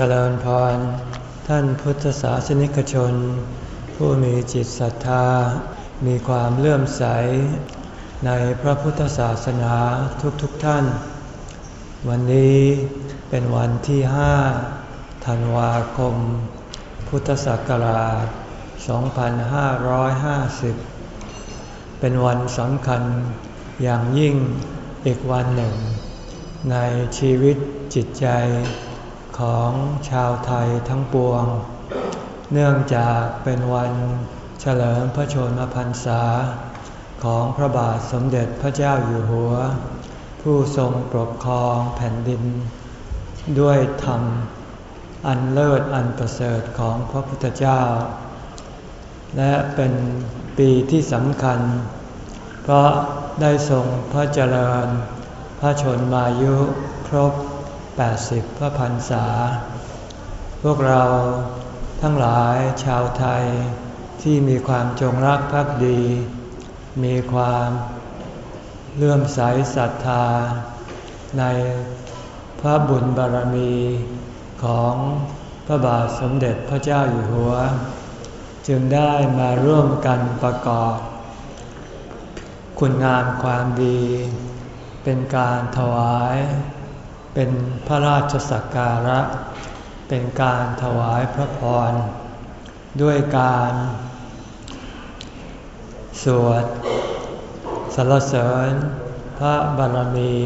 เจริญพร ท่านพุทธศาสนิกชน ผู้มีจิตศรัทธา มีความเลื่อมใส ในพระพุทธศาสนาทุกๆทท่าน วันนี้เป็นวันที่ห้าธันวาคม พุทธศักราช 2550 เป็นวันสำคัญอย่างยิ่งอีกวันหนึ่ง ในชีวิตจิตใจ ของชาวไทยทั้งปวง เนื่องจากเป็นวันเฉลิมพระชนมพรรษา ของพระบาทสมเด็จพระเจ้าอยู่หัว ผู้ทรงปกครองแผ่นดิน ด้วยธรรมอันเลิศอันประเสริฐของพระพุทธเจ้า และเป็นปีที่สำคัญ เพราะได้ทรงพระเจริญ พระชนมายุครบ 80 พระพรรษา พวกเราทั้งหลายชาวไทยที่มีความจงรักภักดี มีความเลื่อมใสศรัทธา ในพระบุญบารมีของพระบาทสมเด็จพระเจ้าอยู่หัว จึงได้มาร่วมกันประกอบ คุณงามความดี เป็นการถวาย เป็นพระราชสักการะ เป็นการถวายพระพร ด้วยการ สวดสรรเสริญพระบารมี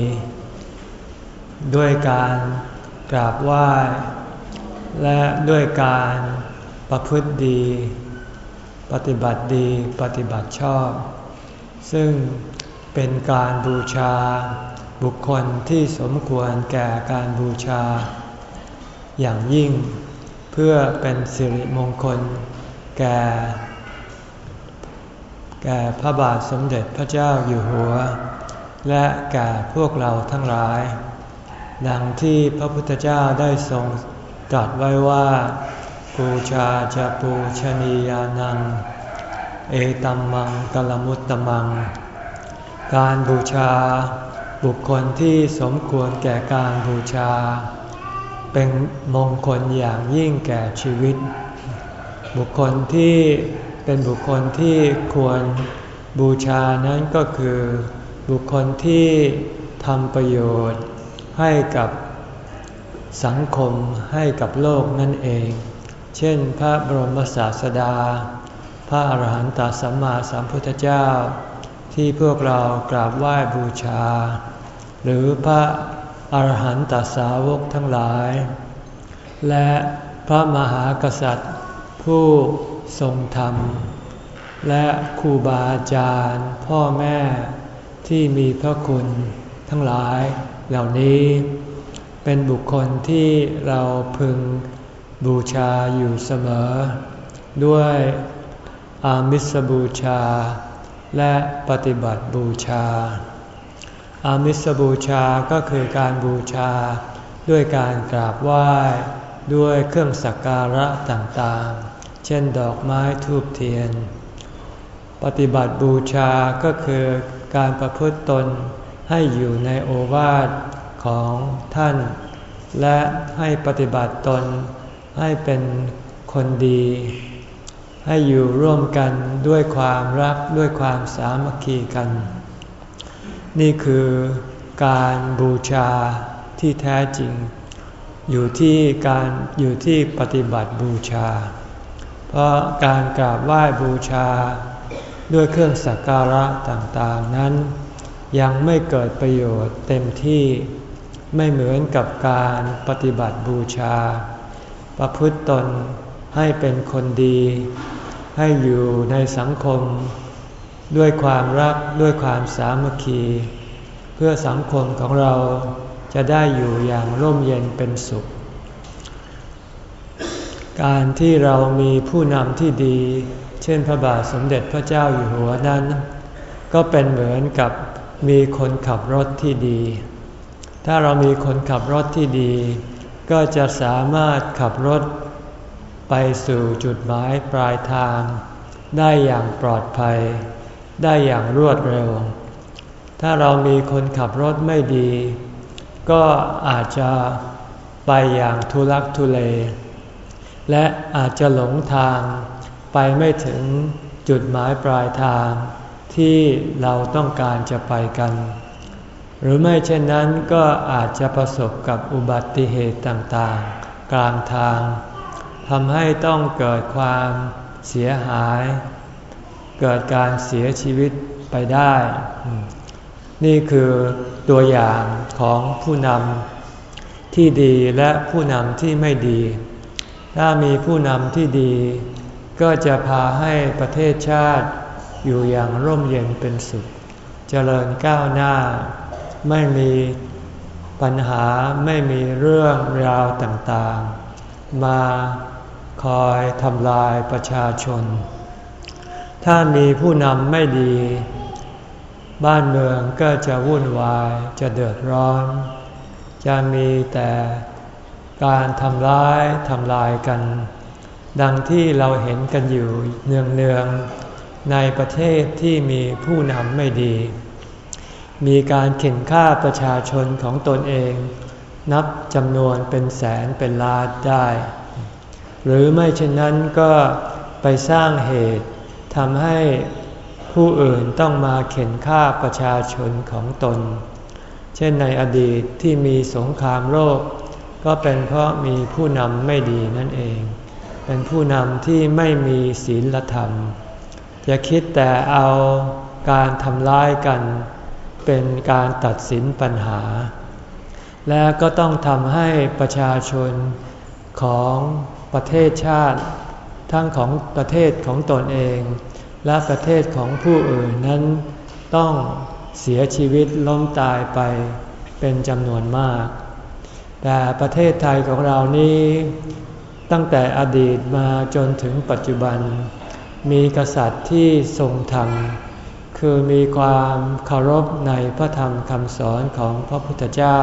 ด้วยการกราบไหว้ และด้วยการประพฤติดี ปฏิบัติดีปฏิบัติชอบ ซึ่งเป็นการบูชา บุคคลที่สมควรแก่การบูชา อย่างยิ่ง เพื่อเป็นสิริมงคล แก่ แก่พระบาทสมเด็จพระเจ้าอยู่หัว และแก่พวกเราทั้งหลาย ดังที่พระพุทธเจ้าได้ทรงตรัสไว้ว่าปูชาจะปูชนียานัง เอตัมมังกลมุตตมัง การบูชา บุคคลที่สมควรแก่การบูชา เป็นมงคลอย่างยิ่งแก่ชีวิต บุคคลที่เป็นบุคคลที่ควรบูชานั้นก็คือ บุคคลที่ทำประโยชน์ให้กับสังคมให้กับโลกนั่นเอง เช่น พระบรมศาสดา พระอรหันตสัมมาสัมพุทธเจ้า ที่พวกเรากราบไหว้บูชา หรือพระอรหันตสาวกทั้งหลาย และพระมหากษัตริย์ ผู้ทรงธรรม และครูบาอาจารย์พ่อแม่ที่มีพระคุณทั้งหลายเหล่านี้ เป็นบุคคลที่เราพึงบูชาอยู่เสมอ ด้วยอามิสบูชา และปฏิบัติบูชา อามิสบูชาก็คือการบูชา ด้วยการกราบไหว้ ด้วยเครื่องสักการะต่างๆ เช่นดอกไม้ทูบเทียน ปฏิบัติบูชาก็คือการประพฤติตนให้อยู่ในโอวาทของท่าน และให้ปฏิบัติตนให้เป็นคนดี ให้อยู่ร่วมกันด้วยความรักด้วยความสามัคคีกัน นี่คือการบูชาที่แท้จริง อยู่ที่การอยู่ที่ปฏิบัติบูชา เพราะการกราบไหว้บูชา ด้วยเครื่องสักการะต่างๆนั้น ยังไม่เกิดประโยชน์เต็มที่ไม่เหมือนกับการปฏิบัติบูชา ประพฤติตนให้เป็นคนดี ให้อยู่ในสังคม ด้วยความรักด้วยความสามัคคี เพื่อสังคมของเราจะได้อยู่อย่างร่มเย็นเป็นสุข การที่เรามีผู้นำที่ดี เช่นพระบาทสมเด็จพระเจ้าอยู่หัวนั้น ก็เป็นเหมือนกับมีคนขับรถที่ดี ถ้าเรามีคนขับรถที่ดี ก็จะสามารถขับรถไปสู่จุดหมายปลายทาง ได้อย่างปลอดภัย ได้อย่างรวดเร็ว ถ้าเรามีคนขับรถไม่ดี ก็อาจจะไปอย่างทุลักทุเล และอาจจะหลงทางไปไม่ถึงจุดหมายปลายทางที่เราต้องการจะไปกัน หรือไม่เช่นนั้นก็อาจจะประสบกับอุบัติเหตุต่างๆ กลางทางทำให้ต้องเกิดความเสียหาย เกิดการเสียชีวิตไปได้ นี่คือตัวอย่างของผู้นำที่ดีและผู้นำที่ไม่ดี ถ้ามีผู้นำที่ดี ก็จะพาให้ประเทศชาติอยู่อย่างร่มเย็นเป็นสุข เจริญก้าวหน้า ไม่มีปัญหาไม่มีเรื่องราวต่างๆ มาคอยทำลายประชาชน ถ้ามีผู้นำไม่ดี บ้านเมืองก็จะวุ่นวายจะเดือดร้อน จะมีแต่การทำร้ายทำลายกัน ดังที่เราเห็นกันอยู่เนืองๆในประเทศที่มีผู้นำไม่ดี มีการเข็นฆ่าประชาชนของตนเอง นับจำนวนเป็นแสนเป็นล้านได้ หรือไม่เช่นนั้นก็ไปสร้างเหตุ ทำให้ผู้อื่นต้องมาเข็นฆ่าประชาชนของตน เช่นในอดีตที่มีสงครามโลก ก็เป็นเพราะมีผู้นำไม่ดีนั่นเอง เป็นผู้นำที่ไม่มีศีลธรรม จะคิดแต่เอาการทำร้ายกัน เป็นการตัดสินปัญหา และก็ต้องทำให้ประชาชนของประเทศชาติ ทั้งของประเทศของตนเอง และประเทศของผู้อื่นนั้น ต้องเสียชีวิตล้มตายไปเป็นจำนวนมาก แต่ประเทศไทยของเรานี้ ตั้งแต่อดีตมาจนถึงปัจจุบัน มีกษัตริย์ที่ทรงธรรม คือมีความเคารพในพระธรรมคำสอนของพระพุทธเจ้า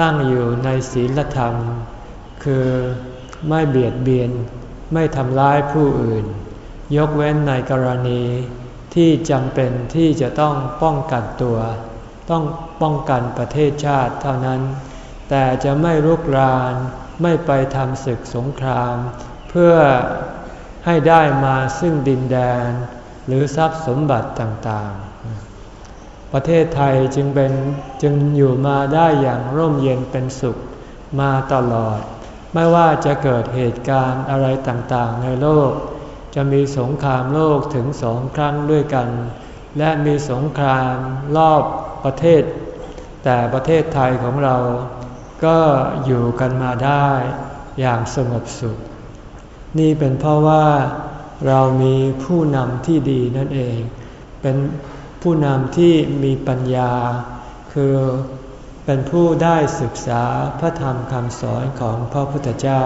ตั้งอยู่ในศีลธรรม คือไม่เบียดเบียน ไม่ทำร้ายผู้อื่น ยกเว้นในกรณีที่จำเป็นที่จะต้องป้องกันตัว ต้องป้องกันประเทศชาติเท่านั้น แต่จะไม่รุกรานไม่ไปทำศึกสงคราม เพื่อให้ได้มาซึ่งดินแดน หรือทรัพย์สมบัติต่างๆ ประเทศไทยจึงเป็นจึงอยู่มาได้อย่างร่มเย็นเป็นสุขมาตลอด ไม่ว่าจะเกิดเหตุการณ์อะไรต่างๆ ในโลก จะมีสงครามโลกถึงสองครั้งด้วยกัน และมีสงครามรอบประเทศ แต่ประเทศไทยของเราก็อยู่กันมาได้อย่างสงบสุข นี่เป็นเพราะว่าเรามีผู้นำที่ดีนั่นเอง เป็นผู้นำที่มีปัญญา คือ เป็นผู้ได้ศึกษาพระธรรมคำสอนของพระพุทธเจ้า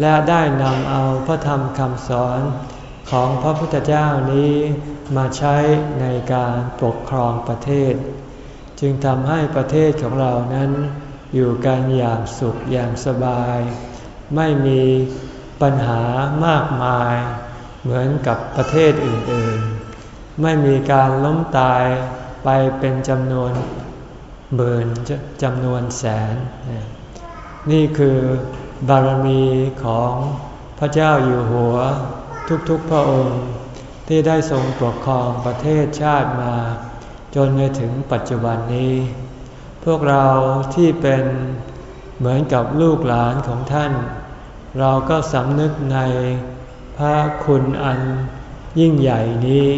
และได้นำเอาพระธรรมคำสอนของพระพุทธเจ้านี้มาใช้ในการปกครองประเทศ จึงทำให้ประเทศของเรานั้น อยู่กันอย่างสุขอย่างสบาย ไม่มีปัญหามากมาย เหมือนกับประเทศอื่นๆ ไม่มีการล้มตายไปเป็นจำนวน หมื่นจำนวนแสน นี่คือบารมีของพระเจ้าอยู่หัวทุกๆพระองค์ที่ได้ทรงปกครองประเทศชาติมา จนในถึงปัจจุบันนี้ พวกเราที่เป็นเหมือนกับลูกหลานของท่าน เราก็สำนึกในพระคุณอันยิ่งใหญ่นี้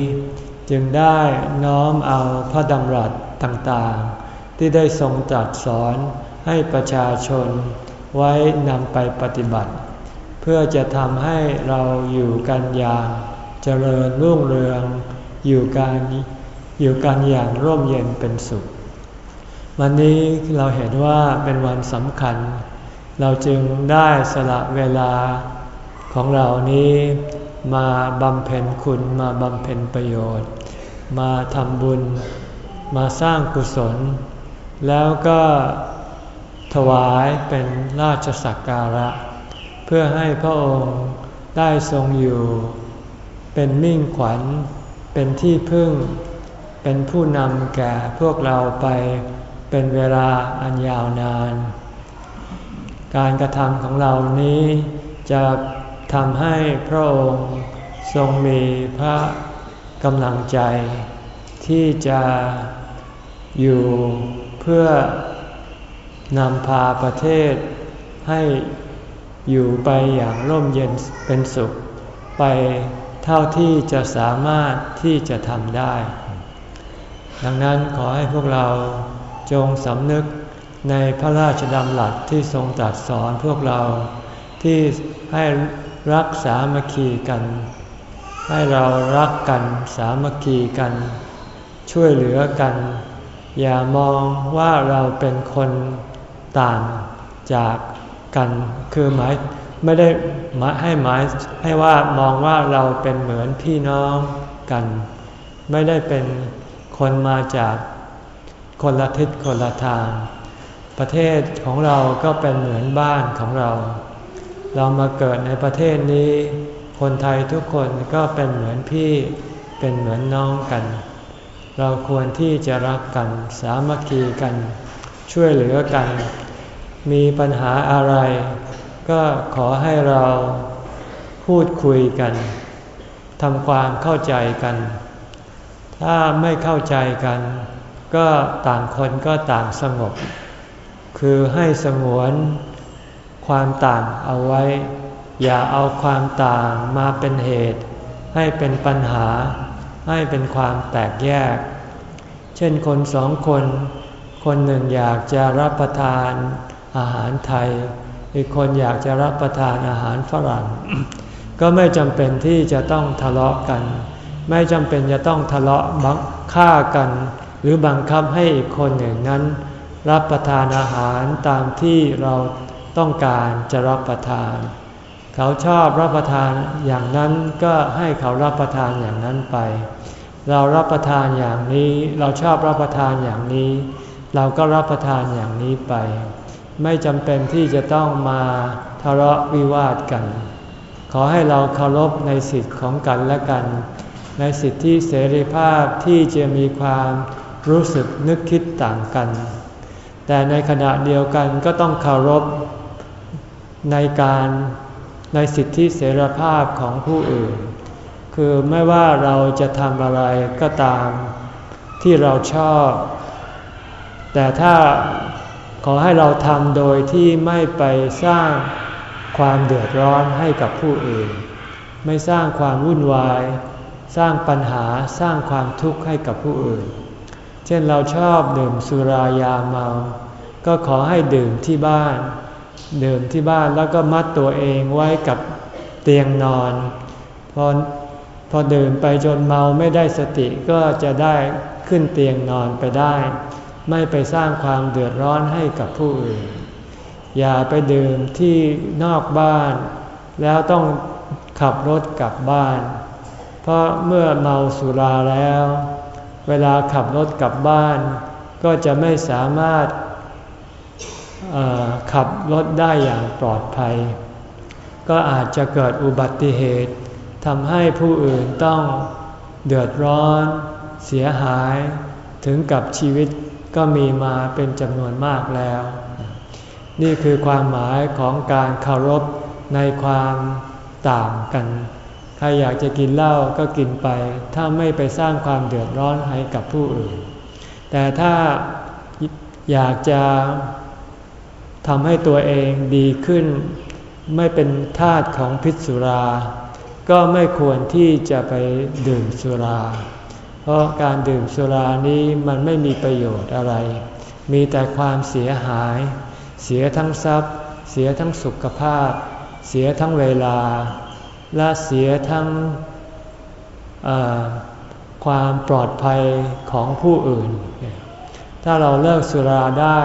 จึงได้น้อมเอาพระดำรัสต่างๆ ที่ได้ทรงตรัสสอนให้ประชาชนไว้นำไปปฏิบัติ เพื่อจะทำให้เราอยู่กันอย่างเจริญรุ่งเรือง อยู่กันอยู่กันอย่างร่มเย็นเป็นสุข วันนี้เราเห็นว่าเป็นวันสำคัญ เราจึงได้สละเวลาของเรานี้มาบำเพ็ญคุณมาบำเพ็ญประโยชน์ มาทำบุญ มาสร้างกุศล แล้วก็ถวายเป็นราชสักการะ เพื่อให้พระองค์ได้ทรงอยู่ เป็นมิ่งขวัญ เป็นที่พึ่ง เป็นผู้นำแก่พวกเราไปเป็นเวลาอันยาวนาน การกระทำของเรานี้จะทำให้พระองค์ทรงมีพระกำลังใจ ที่จะอยู่ พื่อนำพาประเทศให้อยู่ไปอย่างร่มเย็นเป็นสุข ไปเท่าที่จะสามารถที่จะทำได้ ดังนั้นขอให้พวกเราจงสำนึกในพระราชดำรัสที่ทรงตรัสสอนพวกเราที่ให้รักสามัคคีกัน ให้เรารักกันสามัคคีกัน ช่วยเหลือกัน อย่ามองว่าเราเป็นคนต่างจากกัน คือหมายไม่ได้หมายให้หมายให้ว่ามองว่าเราเป็นเหมือนพี่น้องกัน ไม่ได้เป็นคนมาจากคนละทิศคนละทาง ประเทศของเราก็เป็นเหมือนบ้านของเรา เรามาเกิดในประเทศนี้ คนไทยทุกคนก็เป็นเหมือนพี่เป็นเหมือนน้องกัน เราควรที่จะรักกันสามัคคีกัน ช่วยเหลือกัน มีปัญหาอะไร ก็ขอให้เราพูดคุยกันทำความเข้าใจกัน ถ้าไม่เข้าใจกัน ก็ต่างคนก็ต่างสงบ คือให้สงวนความต่างเอาไว้ อย่าเอาความต่างมาเป็นเหตุ ให้เป็นปัญหา ให้เป็นความแตกแยก เช่นคนสองคน คนหนึ่งอยากจะรับประทานอาหารไทย อีกคนอยากจะรับประทานอาหารฝรั่ง ก็ไม่จำเป็นที่จะต้องทะเลาะกัน ไม่จำเป็นจะต้องทะเลาะบังฆ่ากัน หรือบังคับให้อีกคนหนึ่งนั้น รับประทานอาหารตามที่เราต้องการจะรับประทาน เขาชอบรับประทานอย่างนั้นก็ให้เขารับประทานอย่างนั้นไป เรารับประทานอย่างนี้ เราชอบรับประทานอย่างนี้ เราก็รับประทานอย่างนี้ไป ไม่จำเป็นที่จะต้องมาทะเลาะวิวาทกัน ขอให้เราเคารพในสิทธิ์ของกันและกัน ในสิทธิเสรีภาพที่จะมีความรู้สึกนึกคิดต่างกัน แต่ในขณะเดียวกันก็ต้องเคารพในการในสิทธิเสรีภาพของผู้อื่น คือไม่ว่าเราจะทำอะไรก็ตามที่เราชอบ แต่ถ้าขอให้เราทำโดยที่ไม่ไปสร้างความเดือดร้อนให้กับผู้อื่น ไม่สร้างความวุ่นวาย สร้างปัญหาสร้างความทุกข์ให้กับผู้อื่น เช่นเราชอบดื่มสุรายาเมา ก็ขอให้ดื่มที่บ้าน ดื่มที่บ้านแล้วก็มัดตัวเองไว้กับเตียงนอน พอ พอดื่มไปจนเมาไม่ได้สติก็จะได้ขึ้นเตียงนอนไปได้ ไม่ไปสร้างความเดือดร้อนให้กับผู้อื่น อย่าไปดื่มที่นอกบ้าน แล้วต้องขับรถกลับบ้าน เพราะเมื่อเมาสุราแล้ว เวลาขับรถกลับบ้าน ก็จะไม่สามารถขับรถได้อย่างปลอดภัย ก็อาจจะเกิดอุบัติเหตุ ทำให้ผู้อื่นต้องเดือดร้อน เสียหายถึงกับชีวิตก็มีมาเป็นจำนวนมากแล้ว นี่คือความหมายของการเคารพในความต่างกัน ใครอยากจะกินเหล้าก็กินไป ถ้าไม่ไปสร้างความเดือดร้อนให้กับผู้อื่น แต่ถ้าอยากจะทำให้ตัวเองดีขึ้น ไม่เป็นทาสของพิษสุรา ก็ไม่ควรที่จะไปดื่มสุรา เพราะการดื่มสุรานี้มันไม่มีประโยชน์อะไร มีแต่ความเสียหาย เสียทั้งทรัพย์ เสียทั้งสุขภาพ เสียทั้งเวลา และเสียทั้งความปลอดภัยของผู้อื่น ถ้าเราเลิกสุราได้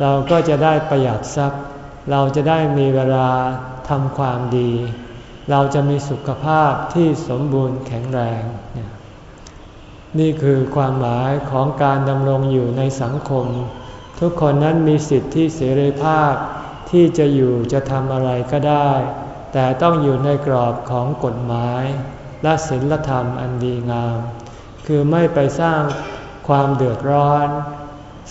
เราก็จะได้ประหยัดทรัพย์ เราจะได้มีเวลาทำความดี เราจะมีสุขภาพที่สมบูรณ์แข็งแรง นี่คือความหมายของการดำรงอยู่ในสังคม ทุกคนนั้นมีสิทธิเสรีภาพที่จะอยู่จะทำอะไรก็ได้ แต่ต้องอยู่ในกรอบของกฎหมาย และศีลธรรมอันดีงาม คือไม่ไปสร้างความเดือดร้อน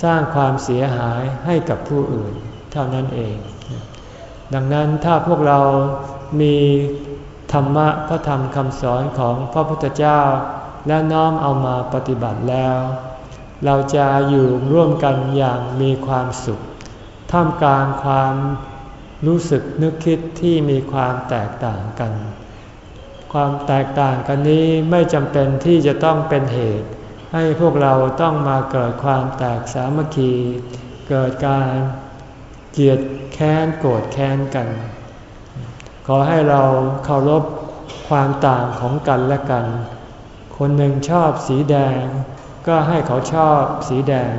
สร้างความเสียหายให้กับผู้อื่น เท่านั้นเอง ดังนั้นถ้าพวกเรา มีธรรมะพระธรรมคำสอนของพระพุทธเจ้า และน้อมเอามาปฏิบัติแล้ว เราจะอยู่ร่วมกันอย่างมีความสุข ท่ามกลางความรู้สึกนึกคิดที่มีความแตกต่างกัน ความแตกต่างกันนี้ไม่จำเป็นที่จะต้องเป็นเหตุ ให้พวกเราต้องมาเกิดความแตกสามัคคี เกิดการเกลียดแค้นโกรธแค้นกัน ขอให้เราเคารพความต่างของกันและกัน คนหนึ่งชอบสีแดง ก็ให้เขาชอบสีแดง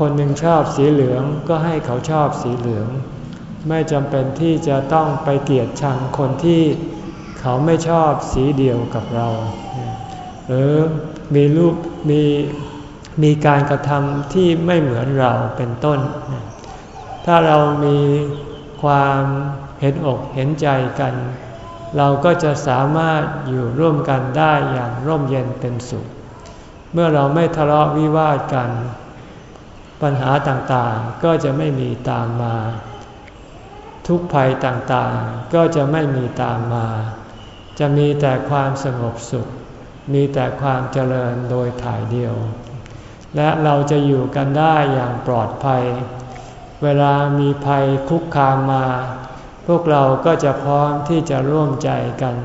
คนหนึ่งชอบสีเหลืองก็ให้เขาชอบสีเหลือง ไม่จำเป็นที่จะต้องไปเกลียดชังคนที่เขาไม่ชอบสีเดียวกับเรา หรือมีรูปมีมีการกระทำที่ไม่เหมือนเราเป็นต้น ถ้าเรามีความ เห็นอกเห็นใจกัน เราก็จะสามารถอยู่ร่วมกันได้อย่างร่มเย็นเป็นสุข เมื่อเราไม่ทะเลาะวิวาทกัน ปัญหาต่างๆก็จะไม่มีตามมา ทุกภัยต่างๆก็จะไม่มีตามมา จะมีแต่ความสงบสุข มีแต่ความเจริญโดยถ่ายเดียว และเราจะอยู่กันได้อย่างปลอดภัย เวลามีภัยคุกคามมา พวกเราก็จะพร้อมที่จะร่วมใจกัน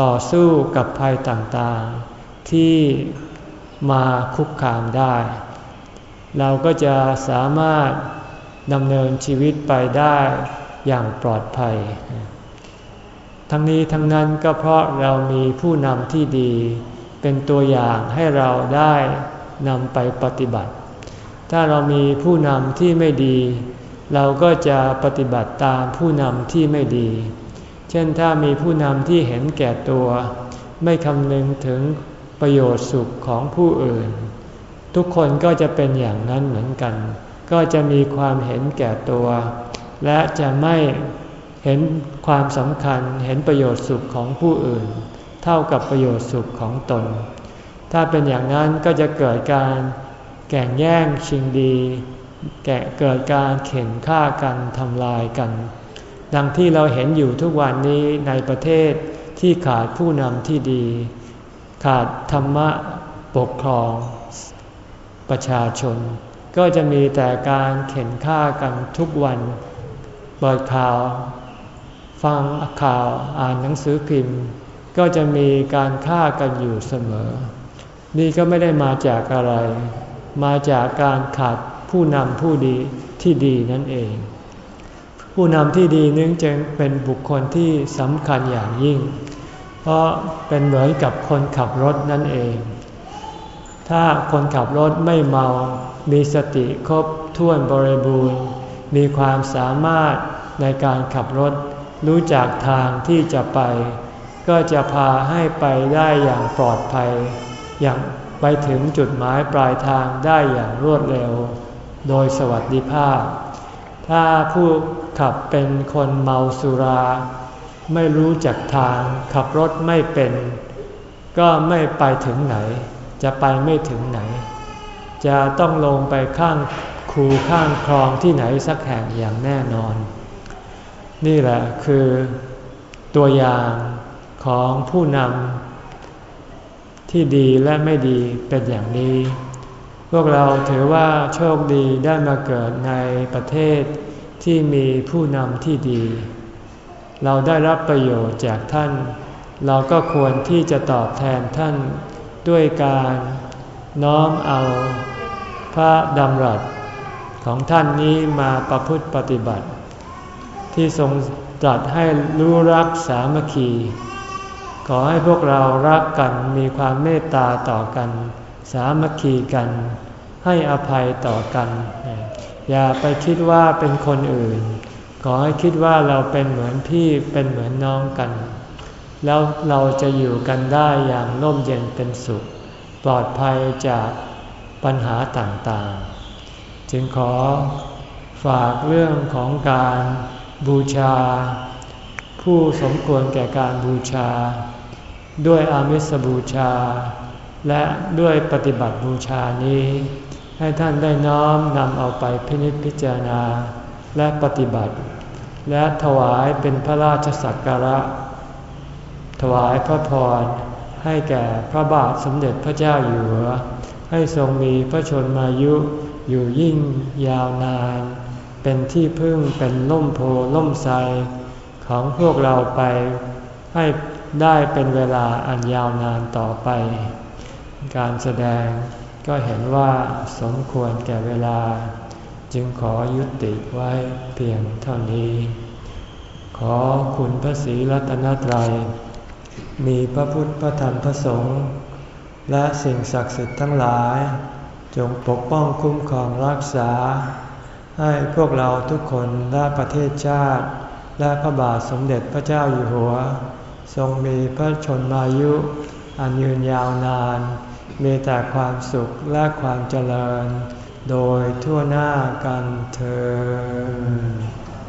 ต่อสู้กับภัยต่างๆ ที่มาคุกคามได้ เราก็จะสามารถดำเนินชีวิตไปได้อย่างปลอดภัย ทั้งนี้ทั้งนั้นก็เพราะเรามีผู้นำที่ดี เป็นตัวอย่างให้เราได้นำไปปฏิบัติ ถ้าเรามีผู้นำที่ไม่ดี เราก็จะปฏิบัติตามผู้นำที่ไม่ดี เช่นถ้ามีผู้นำที่เห็นแก่ตัว ไม่คำนึงถึงประโยชน์สุขของผู้อื่น ทุกคนก็จะเป็นอย่างนั้นเหมือนกัน ก็จะมีความเห็นแก่ตัว และจะไม่เห็นความสำคัญเห็นประโยชน์สุขของผู้อื่น เท่ากับประโยชน์สุขของตน ถ้าเป็นอย่างนั้นก็จะเกิดการแก่งแย่งชิงดี แกเกิดการเข็นฆ่ากันทำลายกัน ดังที่เราเห็นอยู่ทุกวันนี้ในประเทศที่ขาดผู้นำที่ดี ขาดธรรมะปกครอง ประชาชน ก็จะมีแต่การเข็นฆ่ากันทุกวันเปิดข่าว ฟังข่าวอ่านหนังสือพิมพ์ ก็จะมีการฆ่ากันอยู่เสมอ นี่ก็ไม่ได้มาจากอะไร มาจากการขาด ผู้นำผู้ดีที่ดีนั่นเอง ผู้นำที่ดีนึงจึงเป็นบุคคลที่สำคัญอย่างยิ่ง เพราะเป็นเหมือนกับคนขับรถนั่นเอง ถ้าคนขับรถไม่เมา มีสติครบถ้วนบริบูรณ์ มีความสามารถในการขับรถ รู้จักทางที่จะไป ก็จะพาให้ไปได้อย่างปลอดภัย อย่างไปถึงจุดหมายปลายทางได้อย่างรวดเร็ว โดยสวัสดิภาพ ถ้าผู้ขับเป็นคนเมาสุรา ไม่รู้จักทาง ขับรถไม่เป็น ก็ไม่ไปถึงไหน จะไปไม่ถึงไหน จะต้องลงไปข้างคูข้างคลองที่ไหนสักแห่งอย่างแน่นอน นี่แหละคือตัวอย่างของผู้นำที่ดีและไม่ดีเป็นอย่างนี้ พวกเราถือว่าโชคดีได้มาเกิดในประเทศที่มีผู้นำที่ดี เราได้รับประโยชน์จากท่าน เราก็ควรที่จะตอบแทนท่านด้วยการน้อมเอาพระดำรัสของท่านนี้มาประพฤติปฏิบัติ ที่ทรงตรัสให้รู้รักสามัคคี ขอให้พวกเรารักกันมีความเมตตาต่อกัน สามัคคีกัน ให้อภัยต่อกัน อย่าไปคิดว่าเป็นคนอื่น ขอให้คิดว่าเราเป็นเหมือนพี่เป็นเหมือนน้องกัน แล้วเราจะอยู่กันได้อย่างร่มเย็นเป็นสุข ปลอดภัยจากปัญหาต่างๆ จึงขอฝากเรื่องของการบูชา ผู้สมควรแก่การบูชา ด้วยอามิสบูชา และด้วยปฏิบัติบูชานี้ ให้ท่านได้น้อมนำเอาไปพินิจพิจารณา และปฏิบัติ และถวายเป็นพระราชสักการะ ถวายพระพรให้แก่พระบาทสมเด็จพระเจ้าอยู่หัว ให้ทรงมีพระชนมายุอยู่ยิ่งยาวนาน เป็นที่พึ่งเป็นล่มโพล่มไทรของพวกเราไปให้ได้เป็นเวลาอันยาวนานต่อไป การแสดงก็เห็นว่าสมควรแก่เวลา จึงขอยุติไว้เพียงเท่านี้ ขอคุณพระศรีรัตนตรัย มีพระพุทธพระธรรมพระสงฆ์และสิ่งศักดิ์สิทธิ์ทั้งหลาย จงปกป้องคุ้มครองรักษา ให้พวกเราทุกคนและประเทศชาติ และพระบาทสมเด็จพระเจ้าอยู่หัว ทรงมีพระชนมายุอันยืนยาวนาน มีแต่ความสุขและความเจริญ โดยทั่วหน้ากันเธอ